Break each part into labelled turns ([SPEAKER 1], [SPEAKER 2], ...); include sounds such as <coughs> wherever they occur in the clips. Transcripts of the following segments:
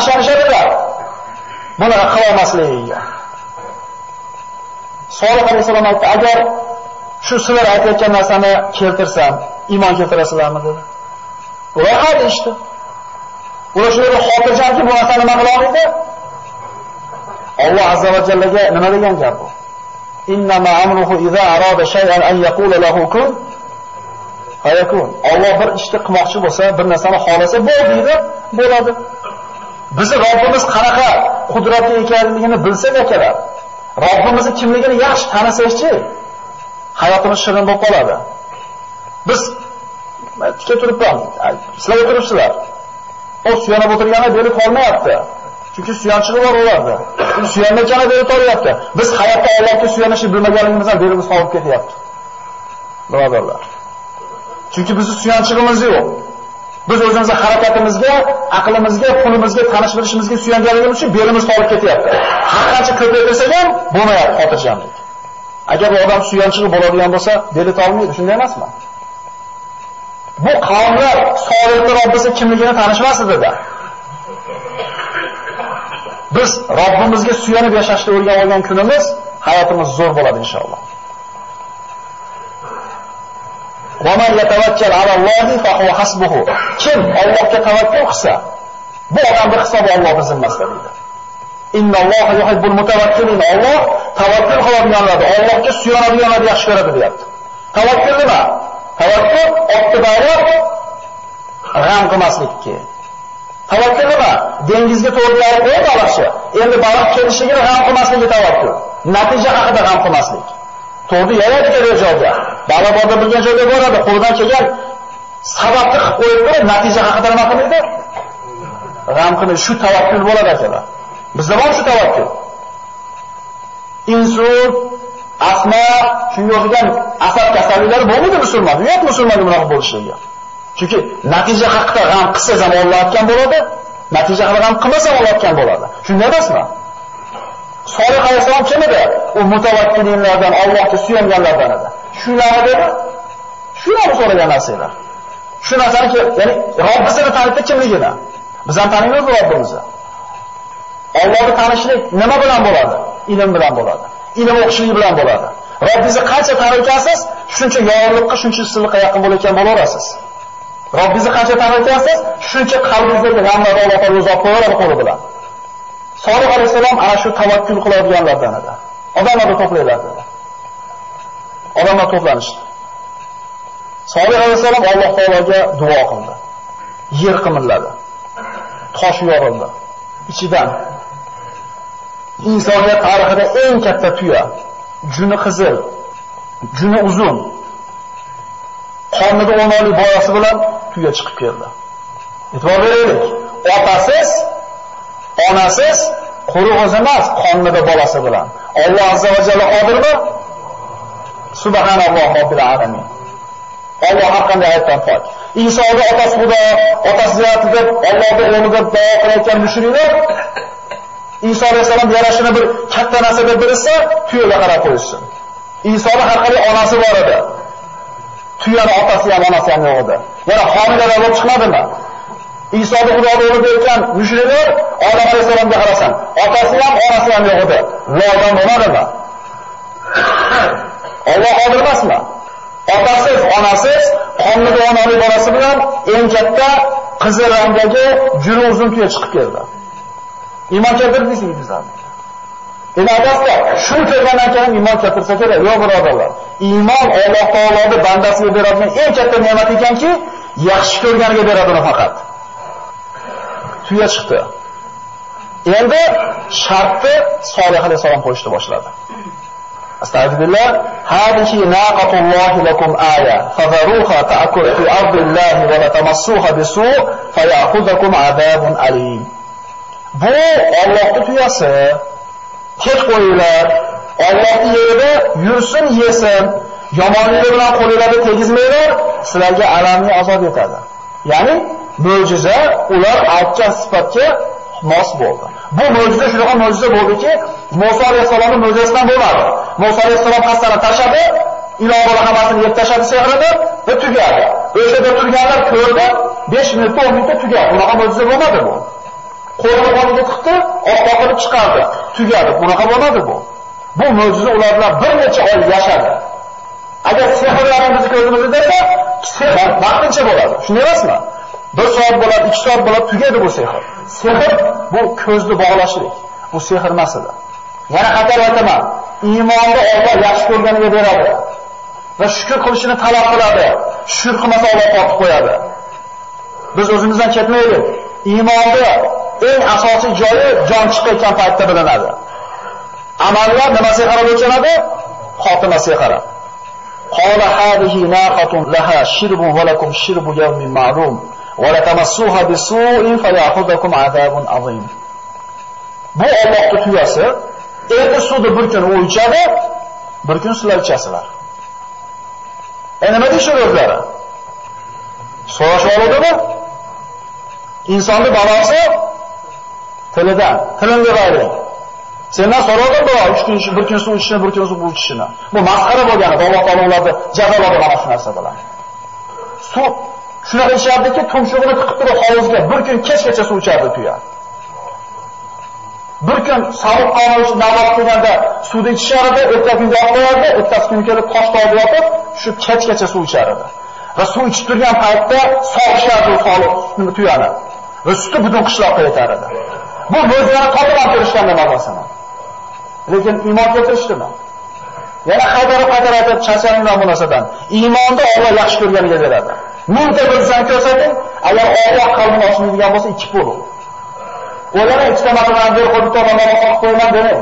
[SPEAKER 1] ishonishadilar. Buni qila olmasligiga. Solih alayhisalom aytdi, agar shu sizlar aytayotgan narsani keltirsam, iymon keltirasizlarmi dedi. Ular ha deyishdi. Ular shu yerda xotirjamki bu narsani nima qila olmaydi? Alloh azza va jallaga nima degan gap bu? Innama amruhu idza arada shay'an an yaqula lahu kun fayakun. Alloh bir ishni qilmoqchi bo'lsa, bir narsani xolasa bo'l deydi, bo'ladi. Bizi Robbimiz qanaqa qudratli ekanligini bilsak akalar, Robbimizni kimligini yaxshi tanisakchi, hayotimiz shirin bo'lib qoladi. Biz tika turibman. Sizlar turibsizlar. O suyanib o'tirgani beri qolmayapti. Chunki suyanchig'i bor ularda. Suyanmagani beri toryapti. Biz hayotda Allohga suyanishni bilmaganligimizdan berimiz qolib ketyapti. Birodarlar. Chunki bizning suyanchig'imiz yo'q. Biz o'zimizning harakatimizga, aqlimizga, pulimizga, tanish bilishimizga suyanganligimiz uchun belimiz qolib ketyapti. Har qancha ko'paytirsak ham bo'lmayapti xotirjamlik. Agar odam suyanchig'i bo'ladigan bo'lsa, beli tolmaydi, shunday emasmi? Bu qavmlar solihlar Robbisi kimligini tanishmasdi-da. Biz Robbimizga suyanib yashashni o'rganib olgan kunimiz hayotimiz zo'r bo'ladi inshaalloh. Va man yatawakkal fa huwa. Kim Allohga tavakkul qilsa, bu odamning hisobi Allohning zimmasida deydi. Innalloha yuhibbul mutawakkilin. Alloh tavakkul qiladiganlarni, Allohga suyanadiganlarni yaxshi ko'radi deyapti. Tavakkul nima? Tavakkul otni g'am qilmaslikki. Tavakkul nima? Dengizga to'g'ri borib qo'yib baliqchi. Endi baliq kelishligini g'am qilmasligi tavakkul. Natija haqida g'am qilmaslik. To'g'ri yaratgan joyda joyga. Baliq bilgan joyga boradi, qo'lidan kelgan sababni qilib qo'yib turib, natija haqida nima qilmaydi? G'am qilmaydi. Shu tavakkul bo'ladi akalar. Bizda bor shu tavakkul. Insult, asma, shunga o'xshagan asab kasalliklari bo'lmaydi musulmon. uyat musulmonga bunaqa bo'lishligi. Chunki natija haqida g'am qilsa ham olayotgan bo'ladi, natija haqida g'am qilmasa olayotgan bo'ladi. Shunday emasmi? Solih alayhissalom kim edi? U mutavakkilinlardan, Allohga suyanganlardan edi. Shular dedi. Shularni so'ragan narsalar. Shu narsani, ya'ni Robbisini tanitdi kimligini. Biz ham taniymiz Robbimizni. Allohni tanishlik nima bilan bo'ladi? Ilm bilan bo'ladi. Ilm o'qishlik bilan bo'ladi. Robbingizni qancha taniysiz, shuncha yorug'likqa, shuncha issiqlikqa yaqin bo'layotgan bo'laverasiz. Robbingizni qancha taniysiz, shuncha qalbingizdagi g'amlarni Alloh taolo uzoq bo'lar qo'li bilan. Solih alayhisalom ana shu tavakkul qiladiganlardan edi. Odamlarni to'playlardi. Odamlar to'planishdi. Solih alayhisalom Alloh taologa duo qildi. Yer qimirladi. Tosh yorildi. Ichidan insoniyat tarixida eng katta tuya, juni qizil, juni uzun, qornida o'nolik boyasi bilan tuya chiqib keldi. E'tibor beraylik. Otasiz, onasiz, quruq emas, qonnida bolasi bilan. Alloh azza va jalla qodirmi? Subhanalloh robbil alamin. Alloh har qanday aytdan pok. Isoga otasi Xudo, otasi ziyarati deb Allohga o'g'li deb duo qilayotgan mushriklar Iso alayhisalom yarashini bir katta narsa deb bilsa, tuyaga qarab qo'yishsin. Isoning har qanday onasi bor edi. Tuyani otasi ham onasi ham yo'q edi. Yana homilalar bo'lib chiqmadimi? Isoni Xudoga olib deyotgan mushriklar Odam alayhisalomga qarasan. Otasi ham onasi ham yo'q edi. Ulardan bo'lmadimi? Alloh qodir emasmi? Otasiz, onasiz, qonida onali bolasi bilan eng katta qizil rangdagi juri uzun tuya chiqib keldi. Iymon keltirdingizmi bizlarni? Demak, do'stlar, shu kelgandan keyin iymon keltirsa kerak, yo'q birodarlar. Iymon Alloh taoloning bandasiga beradigan eng katta ne'mat ekanki, yaxshi ko'rganiga beradi faqat. Tuya chiqdi. Endi shartni Solih alayhisalom qo'yishni boshladi. Astagfirullah. Hadihi naqatullohi lakum aya. Fadharuha ta'kul fi ardillahi wa la tamassuha bisu' fayakhudhukum adabun alim. Bu Allohning tuyasi. Ket qo'yinglar. Allohning yerida yursin, yesin. Yomonlik bilan qo'linglarni tegizmanglar, sizlarga alamli azob yetadi. Ya'ni mo'jiza ular aytgan sifatga mos bo'ldi. Bu mo'jiza shunaqa mo'jiza bo'ldiki, Musa alayhisolamning mo'jizasidan bo'lmadi. Musa alayhisalom xastani tashadi, ilovalar hammasini yeb tashladi sehrini va tugadi. O'sha yerda turganlar ko'rdi, 5 minutda 10 minutda tugadi. Bunaqa mo'jiza bo'lmadi bu. qo'lini qo'liga tiqdi, oqqoqini chiqardi, tugadi. Bunaqa bo'ladi bu. Bu mo'jiza ular bilan bir necha oy yashadi. Agar sehrlarimiz ko'zimizda desa, sehr vaqtincha bo'ladi. Shunday emasmi? bir soat bo'ladi, ikki soat bo'ladi, tugadi bu sehr. Sehr bu ko'zni bog'lashlik. Bu sehr emas edi. Yana qatar aytaman, iymonni Alloh yaxshi ko'rganiga beradi va shukr qilishini talab qiladi. Shukr qilmasa Alloh qotib qo'yadi. Biz o'zimizdan ketmaylik. Iymonni eng asosiy joyi jon chiqayotgan paytda bilinadi. Amallar nimasiga qarab o'lchanadi? Xotimasiga qarab. Qala hadihi naqatun laha shirbu va lakum shirbu yawmin ma'lum. ولا تمسوها بسوء فيأخذكم عذاب عظيم bu Allohning tuyasi endi suvni bir kun u ichadi bir kun sizlar ichasizlar e nima deyishadi o'zlari so'rashib oluvdimi insonni balosi tilidan tilini deb sendan so'radim birov 3 kun bir kun suv ichishni bir kun suv ichishni bu masxara bo'lgan edi alloh taolo ularni jazoladi mana shu narsa bilan suv shunaqa ishlardiki tumshug'ini tiqib turib hovuzga bir kun kechgacha suv ichardi tuya. Bir kun sovuq qonish navbat kelganda suvni ichishar edi ertasi kunga olib qo'yardi ertasi kuni kelib tosh tog'da yotib shu kechgacha suv ichar va suv ichib turgan paytda sog'ishardi soliq tuyani. Va suti butun qishloqqa yetar edi bu mo'jizani topib olib ko'rishganda mazasini lekin iymon keltirishdimi? Yana qaytarib qaytarib aytib charchaninglar bu iymonni Alloh yaxshi ko'rganiga beradi. Mingta bilsang ko'rsating agar Alloh qalbini ochmaydigan bo'lsa ikki pul o'ylana ikkita martadan bir qo'yib bitta odamga qo'yib qo'yaman demang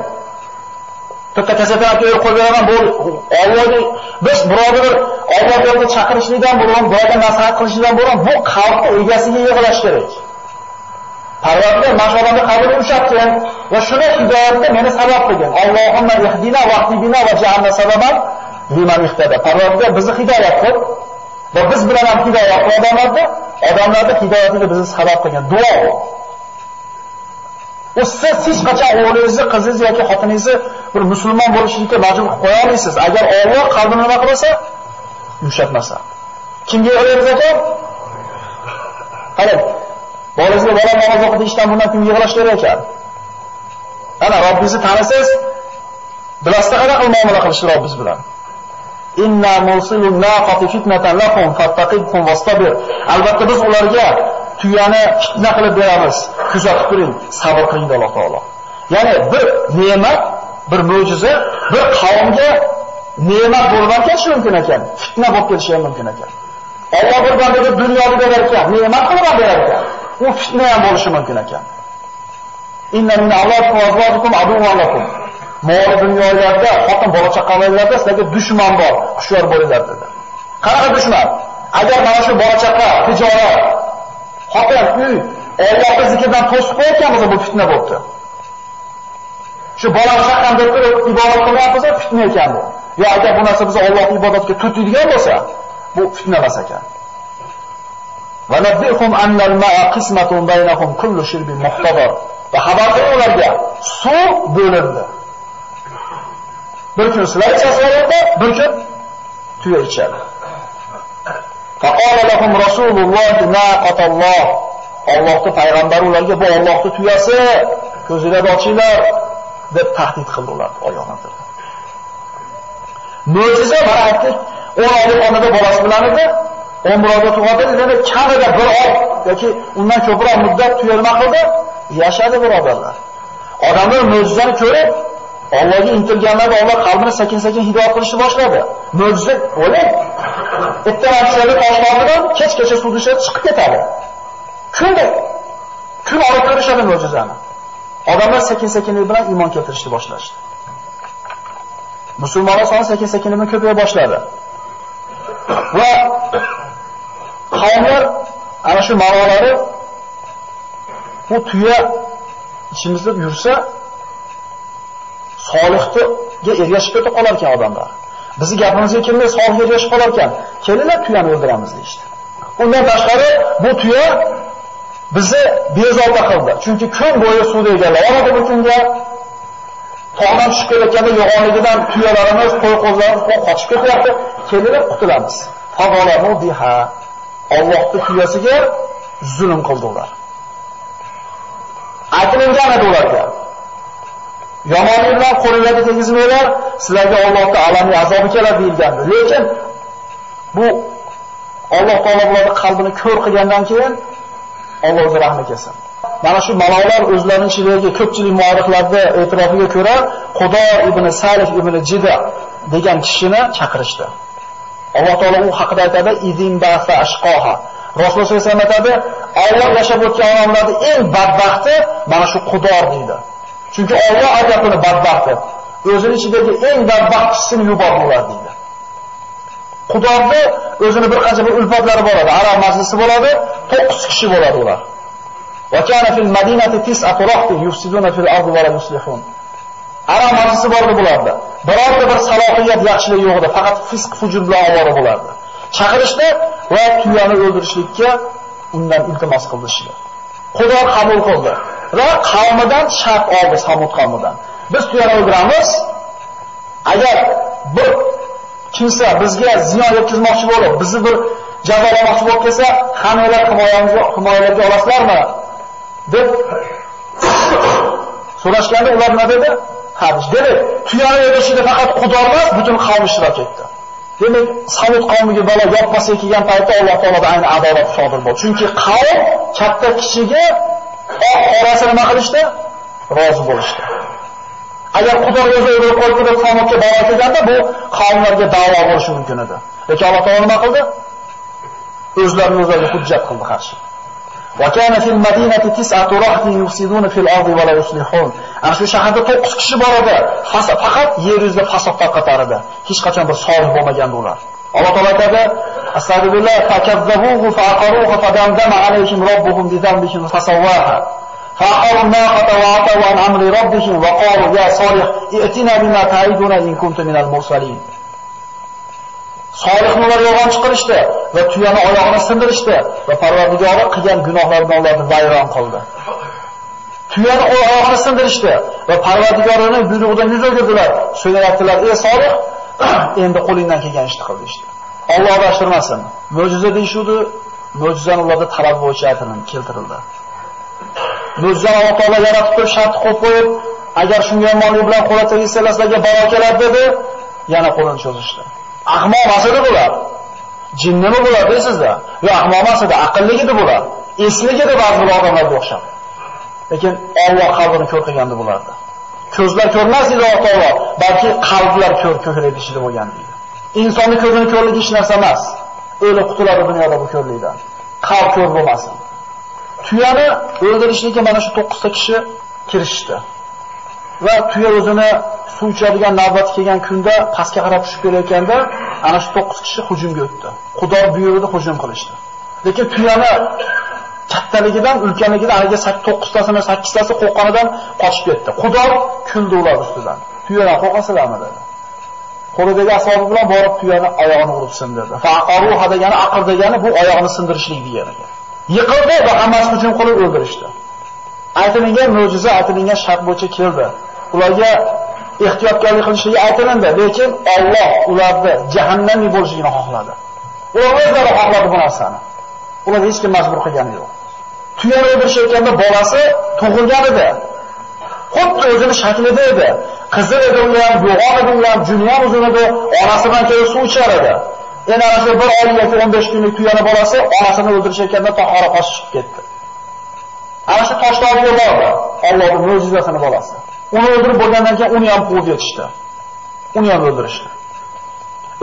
[SPEAKER 1] bitta kasatani qo'yib qo'yib beraman bu Allohning biz birovni bir Alloh yo'lida chaqirishlikdan bo'lgan, birovga nasihat qilishlikdan bo'lgan bu qalbni egasiga yig'lash kerak Parvardigor mana shu odamni va shuni hidoyatga meni sabab qilgan. Allohumma ihdina va ahdibina va ja'alna sababan liman ihtada. Parvardigor bizni hidoyat qil va biz bilan ham hidoyat qil odamlarni, odamlarni hidoyatiga bizni sabab qilgan Duo. U siz hech qachon o'g'lingizni, qizingizni yoki xotiningizni bir musulmon bo'lishlikka majbur qilib qo'ya olmaysiz. Agar Alloh qalbini nima qilmasa, yumshatmasa. Kimga yig'laymiz ekan? Qarang, bolangizga bola namoz o'qidi ishdan bundan kimga yig'lash kerak ekan? Ana Robbingizni tanisangiz, bilasizda qanaqa muomala qilishni Robbingiz bilan. Inna mursilun naqati fitnatan lakum fattaqibhum wastabir. Albatta biz ularga tuyani fitna qilib beramiz. Kuzatib turing, sabr qiling Alloh taolo. Ya'ni bir ne'mat, bir mo'jiza bir qavmga ne'mat bo'lib ketishi mumkin ekan, fitna bo'lib kelishi ham mumkin ekan. Alloh bir bandaga dunyoni berar ekan, ne'mat qilib berar ekan. u fitna ham bo'lishi mumkin ekan. Inna min awladikum azwajikum aduwwan lakum. Mol dunyolarda, xotin bola chaqalarda sizlarga dushman bor, hushyor bo'linglar dedi. Qanaqa dushman? Agar mana shu bola chaqa, tijorat, xotin, uy Allohning zikridan to'sib qo'ygan bo'lsa, bu fitna bo'libdi. Shu bola chaqam deb turib ibodat qilyapmiz, fitna ekan bu. Yo agar bu narsa bizni Allohning ibodatiga turtadigan bo'lsa, bu fitna emas ekan. وَنَبِّئْهُمْ أَنَّ الْمَاءَ قِسْمَةٌ بَيْنَهُمْ qismatun شِرْبٍ kullu. Va xabar bering ularga, suv bo'lindi. Bir kun sizlar ichasizlar, bir kun tuya ichadi. Faqala lahum rasululloh naqatalloh. Allohning payg'ambari ularga bu Allohning tuyasi, ko'zinglarni ochinglar deb tahdid qildi ular oyoqlarida. Mo'jiza mana aytdik, 10 oylik onada bolasi bilan edi, umroga tug'adi, yana kamida bir oy yoki undan ko'proq muddat tuya nima qildi? Yashadi birodarlar. Odamlar mo'jizani ko'rib, Allohga intilganlar Alloh qalbini sekin-sekin hidoyat qilishni boshladi. Mo'jiza o'ling. Bitta narsani toshlardan kechgacha suvni chiqib ketadi. Kunda kun olib kirishadi mo'jizani. Odamlar sekin-sekinlik bilan iymon keltirishni boshlashdi. Musulmonlar soni sekin-sekin bilan ko'paya boshladi. Va qavmlar ana shu ma'nolari bu tuya ichimizda yursa solihga ergashib ketib qolar ekan odamlar. Bizi gapimizga kelmay solihga ergashib qolar ekan. Kelinglar tuyani o'ldiramiz deydi. Undan tashqari bu tuya bizni bezovta qildi. Chunki kun bo'yi suvda egallab oladi bu kunga. Tog'dan tushib kelayotganda yo'g'onligidan tuyalarimiz, qo'y-qo'zlarimiz qochib ketyapti. Kelinglar qutulamiz. Faqolamu biha Allohning tuyasiga zulm qildilar. Aytilgan edi ularga. Yomonlik bilan qo'linglarga tegizmanglar, sizlarga Allohning alamli azobi keladi deyilgandi. Lekin bu Alloh taolaning qalbini ko'r qilgandan keyin Alloh o'zi kelsin. Mana shu malolar o'zlarining ichidagi ko'pchilik muarrixlarda e'tirofiga ko'ra Xudo ibn Salih ibn Jida degan kishini chaqirishdi. Alloh taolo u haqida aytadi: "Izin ba'sa ashqoha." Rasululloh sollallohu alayhi vasallam aytadi: "Alloh yashab o'tgan odamlarning eng badbaxti mana shu qudor deydi. Chunki Alloh aytadi uni badbaxt deb. O'zining ichidagi eng badbaxt kishini yubordilar deydi. Xudorni o'zini bir qancha bir ulfatlari bo'ladi. Arab majlisi bo'ladi, 9 kishi bo'ladi ular. Va kana fil madinati tis'atu rahti yufsiduna fil ardi va la yuslihun. Arab majlisi bor bularda. Birorta bir salohiyat yaxshilik yo'q edi, faqat fisq fujur bilan ovora bo'lardi. Chaqirishdi va tuyani o'ldirishlikka undan iltimos qildi Xudo qabul qildi va qavmidan shart oldi Samud qavmidan. Biz tuyaroqramiz. Agar bir kimsa bizga ziyon yetkazmoqchi bo'lib, bizni bir jazolamoqchi bo'lib kelsa, hammanglar himoyamizni himoyalarga olasizlarmi? deb so'rashganda ular nima dedi? Ha, dedi, tuyani o'ldirishida faqat Xudo emas, butun qavm ishtirok etdi. Demak, Samud qavmiga balo yopmasa kelgan paytda Alloh taolodan ayni adolat sodir bo'ldi. Chunki qavm katta kishiga oq qorasi nima qilishdi? Rozi bo'lishdi. Agar Xudo o'zi o'ldirib qo'yib deb Samudga balo kelganda, bu qavmlarga da'vo bo'lishi mumkin edi. Lekin Alloh taolo nima qildi? O'zlarini o'zlariga hujjat qildi qarshi. وكان في المدينة تسعة رهط يفسدون في الأرض ولا يصلحون. Ana shu shaharda 9 kishi bor edi. Faqat yer yuzida fasod tarqatar edi. Hech qachon bir solih bo'lmagandi ular. Alloh taolo aytadi: "Astagfirullah fakazzabuhu faqaruhu fadamdama alayhim robbuhum bi dhanbihim fasawwaha." فعقروا الناقة وعتوا عن أمر ربهم وقالوا يا صالح ائتنا بما تعيدنا إن كنت من المرسلين solihni ular yolg'on chiqarishdi va tuyani oyog'ini sindirishdi va Parvardigori qilgan gunohlarini ularni vayron qildi. Tuyani oyog'ini sindirishdi va Parvardigorining buyrug'idan yuz o'girdilar. So'ngra aytdilar: "Ey solih, endi qo'lingdan kelgan ishni qil" deydi. Alloh adashtirmasin. Mo'jiza deyshudi, mo'jizani ularda talab bo'yicha aytilib keltirildi. Mo'jiza Alloh taolo yaratib turib shart qo'yib qo'yib, agar shunga yomonlik bilan qo'l tegizsanglar sizlarga balo dedi, yana qo'lini cho'zishdi. ahmoq emas edi bular. Jinnimi bular deysizlar? Yo'q, ahmoq emas edi, aqlli edi bular. Esli edi ba'zi bir odamlarga o'xshab. Lekin Alloh qalbini ko'r qilgandi bularni. Ko'zlar ko'rmas edi Alloh taolo, balki qalblar ko'r ko'krak ichida bo'lgan. Insonni ko'zini ko'rligi hech narsa emas. O'li qutuladi dunyoda bu ko'rlikdan. Qalb ko'r bo'lmasin. Tuyani o'ldirishlikka mana shu 9 ta kishi kirishdi. Va tuya o'zini suv ichadigan navbati kelgan kunda pastga qarab tushib kelayotganda ana shu 9 kishi hujumga o'tdi. Xudo buyurdi hujum qilishdi. Lekin tuyani kattaligidan, ulkanligidan haliga 9 tasini 8 tasi qo'rqqanidan qochib ketdi. Xudo kuldi ular ustidan. Tuyani qo'rqasizlarmi dedi. Qo'lidagi asobi bilan borib tuyani oyog'ini urib sindirdi. Faqaruha degani aqir degani bu oyog'ini sindirishlik degani. Yiqildi va hammasi hujum qilib o'ldirishdi. Aytilgan mo'jiza aytilgan shart bo'yicha keldi. Ularga ehtiyotkorlik qilishligi aytilindi, lekin Alloh ularni jahannamga bo'lishini xohladi. Ular o'zlari xohladi bu narsani. Ular hech kim majbur qilgani yo'q. Tuyani o'ldirishayotganda bolasi tug'ilgan edi. Xuddi o'zini shaklida edi. Qizil edi u ham, yo'g'on edi u ham, juni ham uzun edi, onasi bilan kelib suv ichar edi. Endi ana shu bir oy yoki 15 kunlik tuyani bolasi onasini o'ldirishayotganda tahora qochib ketdi. Ana shu toshlarga bordi. Allohning mo'jizasini bolasi. Uni o'ldirib bo'lgandan keyin uni ham quvib yetishdi. Uni ham o'ldirishdi.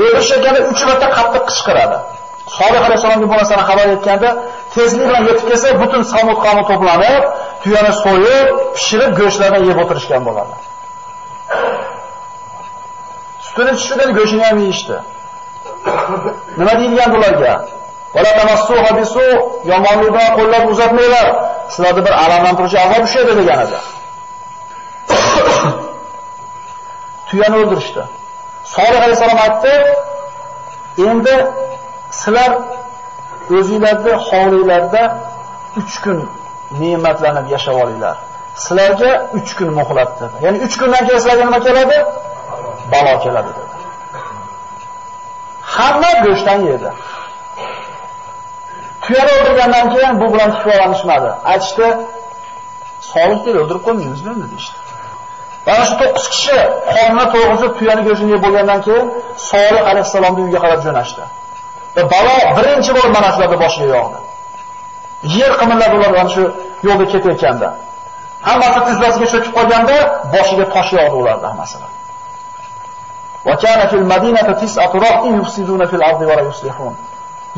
[SPEAKER 1] O'ldirishganda uch marta qattiq qichqiradi. Solih alayhisolamga bu narsani xabar etganda, tezlik bilan yetib kelsa, butun Samud qavmi to'planib, tuyani so'yib, pishirib, go'shtlardan yeb o'tirishgan bo'ladi. Sutini tushirib go'shini ham yeyishdi. Nima deyilgan ularga? Wala tamassuha bisu yomonlik qo'llar qo'llab uzatmanglar. Sizlarga bir alamlantiruvchi azob tushadi degan edi. <coughs> tuyani o'ldirishdi. Solih alayhisalom aytdi, endi sizlar o'zingizlarda hovlilarda 3 kun ne'matlanib yashab olinglar. Sizlarga 3 kun muhlat dedi. Ya'ni 3 kundan keyin sizlarga nima keladi? Balo keladi dedi. Hamma go'shtdan yedi. Tuyani o'ldirgandan keyin bu bilan kifoyalanishmadi. Aytishdi, Solih o'ldirib qo'ymaymizmi endi işte. Mana shu 9 kishi qonni to'g'izib tuyani go'shtini yeb bo'lgandan keyin Solih alayhisalomning uyiga qarab jo'nashdi. Va balo birinchi bo'lib mana shularga boshiga yog'di. Yer qimilladi ular mana shu yo'lda ketayotganda. Hammasi tizzasiga cho'kib qolganda boshiga tosh yog'di ulardan hammasidan. Va kana fil madinati tis'atu rahtin yufsiduna fil ardi va la yuslihun.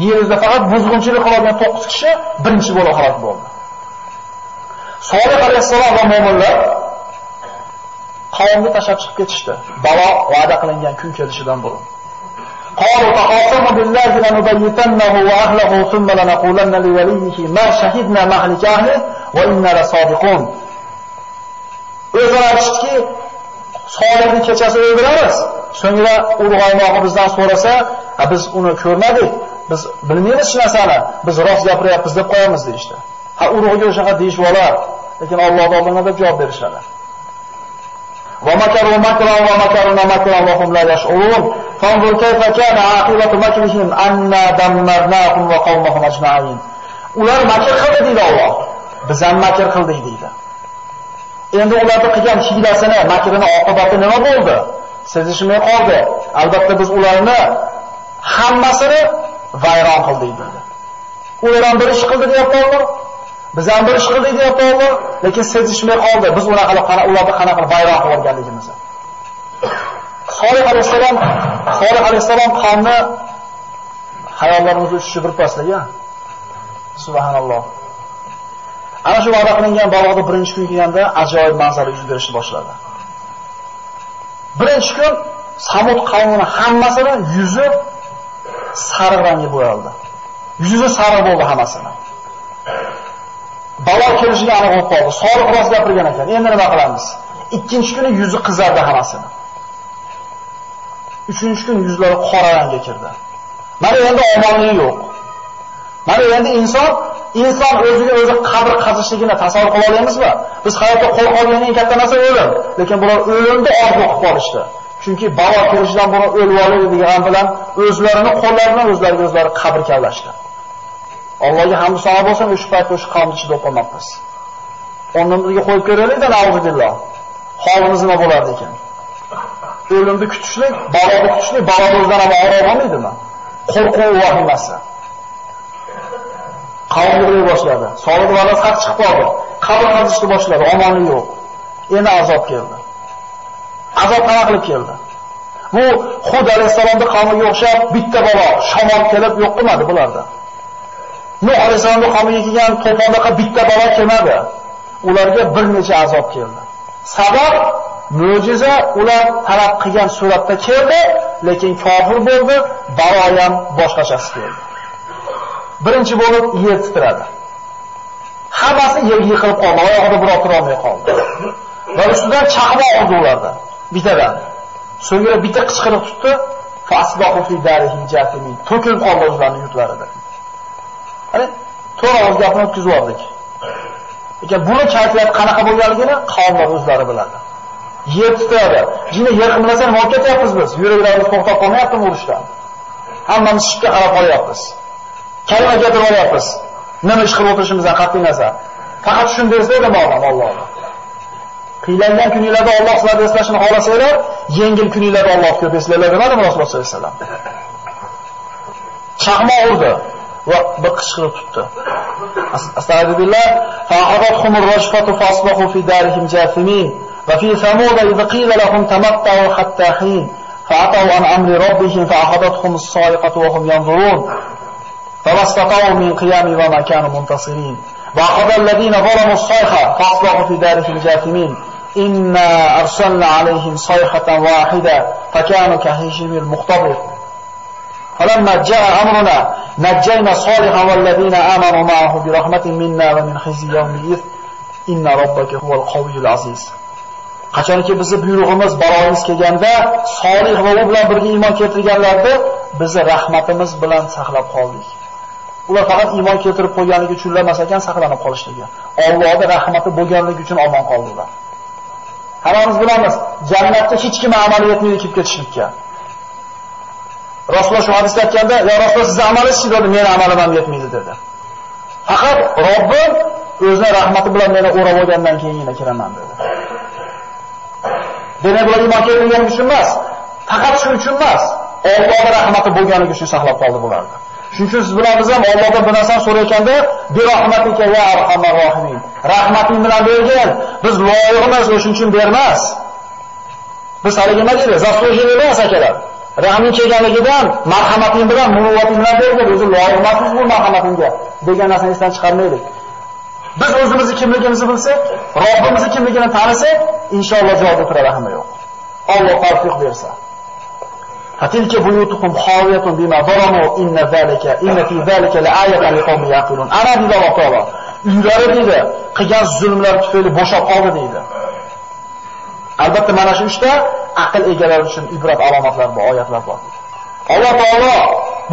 [SPEAKER 1] Yerda faqat buzg'unchilik qiladigan 9 kishi birinchi bo'lib halok bo'ldi. Solih alayhissalom va mu'minlar qavmni tashab chiqib ketishdi. Balo va'da qilingan kun kelishidan burun. قالوا تقاسموا بالله لنبيتنه وأهله ثم لنقولن لوليه ما شهدنا مهلك أهله وإنا لصادقون o'zlari aytishdiki solihni kechasi o'ldiramiz so'ngra urg'oymog'i bizdan so'rasa biz uni ko'rmadik biz bilmaymiz hech narsani biz rost gapiryapmiz deb qo'yamiz deyishdi ha urug'iga o'shaqa deyishib olar lekin Alloh oldida deb javob berishadi ومكروا مكرا ومكرنا مكرا وهم لا يشعرون فانظر كيف كان عاقبة مكرهم أنا دمرناهم وقومهم أجمعين ular makr qildi deydi Alloh biz ham makr qildik deydi Endi ularni qilgan hiylasini makrini oqibati nima bo'ldi sezishmay qoldi albatta biz ularni hammasini vayron qildik dedi ular ham bir ish qildi deyapti Alloh Biz ham bir ish qildik deyapti Alloh, lekin sezishmay qoldi. Biz unaqa ularni qanaqa vayron qilib olganligimizni. Solih alayhissalom, Solih alayhissalom qonni hayollarimizni uchishi bir pastligi. Subhanalloh. Ana shu va'da qilingan bog'da birinchi kun kelganda ajoyib manzara yuz berishni boshladi. Birinchi kun Samud qavmini hammasini yuzi sariq rangga bo'yaldi. Yuzi sariq bo'ldi hammasini. balo kelishiga aniq bo'lib qoldi. Solih rost gapirgan ekan. Endi nima qilamiz? Ikkinchi kuni yuzi qizardi hammasini. Uchinchi kun yuzlari qora rangga kirdi. Mana endi omonlik yo'q. Mana endi inson inson o'ziga o'zi qabr qazishligini tasavvur qila olamizmi? Biz hayotda qo'l eng katta narsa o'lim. Lekin bular o'limni orzu qilib qolishdi. Chunki balo kelishidan buni o'lib olaylik degan bilan o'zlarini qo'llarini o'zlariga o'zlari qabr kavlashdi. Allohga hamd sano bo'lsin, o'sha paytda o'sha qavmni ichida o'qilmoqmiz. O'rnimizga qo'yib ko'raylik-da, billah. Holimiz nima bo'lardi ekan? O'limni kutishlik, baloni kutishlik, balo o'zidan ham og'ir olmaydimi? Qo'rquv vahimasi. Qavm yig'lay boshladi. Solih valas haq chiqib qoldi. Qabr qazishni boshladi, omonlik yo'q. Endi azob keldi. Azob qana qilib keldi? Bu Hud alayhisolamning qavmiga o'xshab bitta balo shamol kelib yo'q qilmadi bularda. Nuh alayhisolamning qavmiga kelgan to'fondaqa bitta balo kelmadi. Ularga bir necha azob keldi. Sabab mo'jiza ular talab qilgan suratda keldi, lekin kofir bo'ldi, balo boshqachasi keldi. Birinchi bo'lib yer titradi. Hammasi yerga yiqilib qoldi, oyog'ida birov tura olmay qoldi. Va ustidan chaqmoq urdi ularda, bitadan. So'ngra bitta qichqiriq tutdi, fasbahu fi darihim jatimin. To'kilib qoldi o'zlarining yurtlarida. Ana to'g'ri og'iz gapni o'tkazib yubordik. Lekin buni kayfiyat qanaqa bo'lganligini qavmlar o'zlari biladi. Yer titradi. Jini yer qimlasa nima olib ketyapmiz biz? Yuraklarimiz to'xtab qolmayaptimi urushdan? Hammamiz shikka qarab qolyapmiz. Kalima keltirib olyapmiz. Nima ish qilib o'tirishimizdan qat'iy nazar. Faqat shuni desaydi ma'lum Alloh. Qiylangan kuninglarda Alloh sizlarni eslashini xohlasanglar, yengil kuninglarda Alloh ko'p eslaylar demadi Rasululloh sollallohu alayhi vasallam. Chaqmoq urdi. bir qichqirib tutdi. Astagfirullah. Fa'adathum ar-rajfatu fasbahu fi darihim jathimin. Va fi thamud idh qila lahum tamatta'u hatta hin. فعتوا عن أمر ربهم فأخذتهم الصاعقة وهم ينظرون فما استطاعوا من قيام وما كانوا منتصرين وأخذ الذين ظلموا الصيحة فأصبحوا في دارهم جاثمين إنا أرسلنا عليهم صيحة واحدة فكانوا كهشيم المختبر فلما جاء أمرنا نجينا صالحا والذين آمنوا معه برحمة منا ومن خزي يومئذ إن ربك هو القوي العزيز qachonki bizni buyrug'imiz baloyimiz kelganda solih va u bilan birga iymon keltirganlarni bizni rahmatimiz bilan saqlab qoldik Ular faqat iymon keltirib qo'yganligi uchun ulamas ekan saqlanib qolishligi Allohning rahmati bo'lganligi uchun omon qoldilar hammamiz bilamiz jannatda hech kim amali yetmaydi kelib ketishlikka Rasululloh shu hadisda aytganda, "Ya Rasululloh siz amalingiz dedi, meni amalim ham yetmaydi" dedi. Faqat Robbim o'zining rahmati bilan meni o'rab olgandan keyingina kiraman dedi. Demak, bular iymon keltirganligi uchun emas, faqat shu uchun emas, Allohning rahmati bo'lganligi uchun saqlab qoldi bularni. Shuning uchun siz bilan ham Allohdan bir narsani so'rayotganda, "Bi rahmatika ya arhamar rohimin." Rahmating bilan bergin. Biz loyiq emas, o'shuning uchun bermas. Biz hali nima deydi? Zaslujeniy emas akalar. Rahming kelganligidan, marhamating bilan, muruvvating bilan bergin, o'zi loyiq emasmiz bu marhamatingga degan narsani esdan chiqarmaylik. Biz o'zimizni kimligimizni bilsak, Robbimizni kimligini tanisak, inshaalloh javob turadi hamma yo'q. Alloh tavfiq bersa. Fatilka buyutukum hawiyatun bima zalamu inna zalika inna fi zalika la'ayatan liqawmin yaqilun. Ana deydi Alloh taolo. Uylari deydi, qilgan zulmlar tufayli bo'shab qoldi deydi. Albatta mana shu ishda aql egalari uchun ibrat alomatlar bor, oyatlar bor. Alloh taolo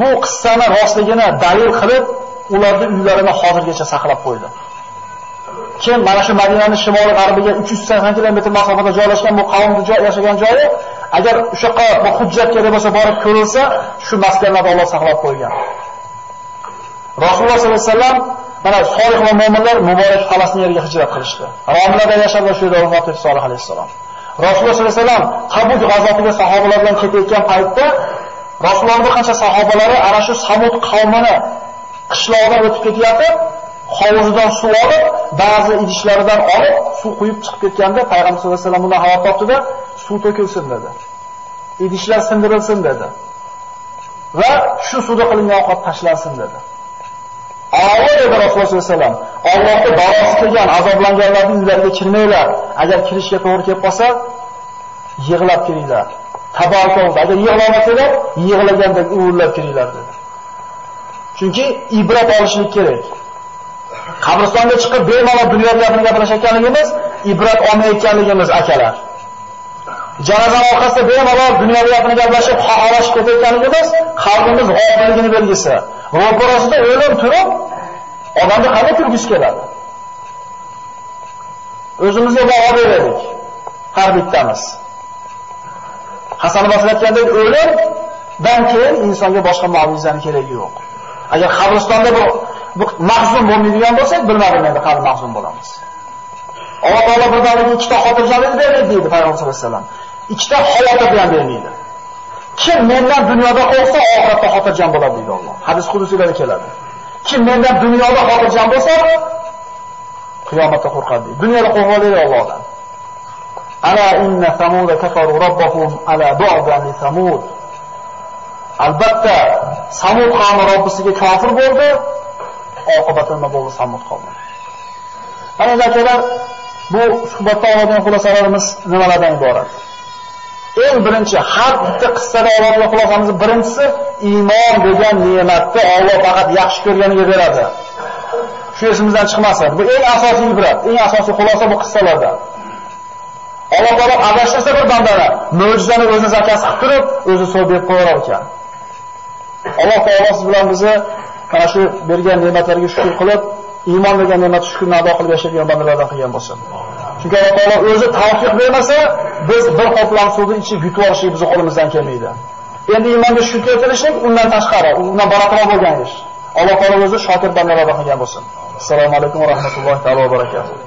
[SPEAKER 1] bu qissani rostligini dalil qilib, ularni uylarini hozirgacha saqlab qo'ydi. Kim mana shu Madinaning shimoli g'arbiga 380 kilometr masofada joylashgan bu qavmni joy yashagan joyi, agar o'shaqa bu hujjat kerak bo'lsa borib ko'rilsa, shu maskanlarni Alloh saqlab qo'ygan. Rasululloh sollallohu alayhi vasallam mana solih va mu'minlar muborak Falastin yeriga hijrat qilishdi. Romlarda yashab shu yerda vafot etdi Solih alayhisalom. Rasululloh sollallohu alayhi vasallam Tabuk g'azotiga sahobalar bilan ketayotgan paytda Rasulullohning bir qancha sahobalari ana shu Samud qavmini qishloqdan o'tib ketyapti, hovuzidan suv olib, ba'zi idishlaridan olib, suv quyib chiqib ketganda payg'ambar sollallohu alayhi vasallam bundan xabar topdida, suv to'kilsin dedi. Idishlar sindirilsin dedi. Va shu suvda qilingan ovqat tashlansin dedi. Avval edi Rasululloh sollallohu alayhi vasallam, Allohga barosi kelgan azoblanganlarning uylariga kirmanglar. Agar kirishga to'g'ri kelib qolsa, yig'lab kiringlar. Tabaraka agar yig'lamasanglar, yig'lagandek uvullab kiringlar dedi. Chunki ibrat olishlik kerak. Qabristonga chiqib bemalol dunyo bilan gapirishayotganligimiz ibrat olmayotganligimiz akalar. Janoza orqasida bemalol dunyoviyatni gapini gaplashib, xohlashib ketayotganligimiz qalbimiz g'ofilligini belgisi. Ro'parasida o'lim turib, odamni qanday turgisi keladi? O'zimizga baho beraylik. Har bittamiz. Hasan Basri aytgandek, o'limdan keyin insonga boshqa mo'jizani keragi yo'q. Agar qabristonda bu bu mahzun bo'lmaydigan bo'lsak, bilmadim endi qani mahzun bo'lamiz. Alloh taolo birdaniga ikkita xotirjamlik berdi deydi payg'ambar sollallohu alayhi vasallam. Ikkita xavotir bilan bermaydi. Kim mendan dunyoda qo'rqsa, oxiratda xotirjam bo'ladi deydi Alloh. Hadis qudusiylarda keladi. Kim mendan dunyoda xotirjam bo'lsa, qiyomatda qo'rqadi. Dunyoda qo'rqadi Allohdan. Ala inna samud kafaru robbahum ala bu'dan li samud. Albatta Samud qavmi Robbisiga kofir bo'ldi, oqibati nima bo'ldi Samud qavmi. Mana akalar, bu suhbatda oladigan xulosalarimiz nimalardan iborat? Eng birinchi har bitta qissada oladigan xulosamiz birinchisi iymon degan ne'matni Alloh faqat yaxshi ko'rganiga beradi. Shu esimizdan chiqmasin. Bu eng asosiy ibrat, eng asosiy xulosa bu qissalarda. Alloh taolo adashtirsa bir bandani mo'jizani o'zini zakasi qilib turib, o'zi so'z berib qo'yar ekan. Alloh taolo siz bilan bizni mana shu bergan ne'matlarga shukr qilib, iymon degan ne'mat shukrni ado qilib yashaydigan bandalardan qilgan bo'lsin. Chunki Alloh taolo o'zi tavfiq bermasa, biz bir qoplam suvni ichib yutib olishlik bizni qo'limizdan kelmaydi. Endi iymonga shukr keltirishlik undan tashqari, undan balandroq bo'lgan ish. Alloh taolo o'zi shokir bandalardan qilgan bo'lsin. Assalomu alaykum va rahmatullohi va barakatuh.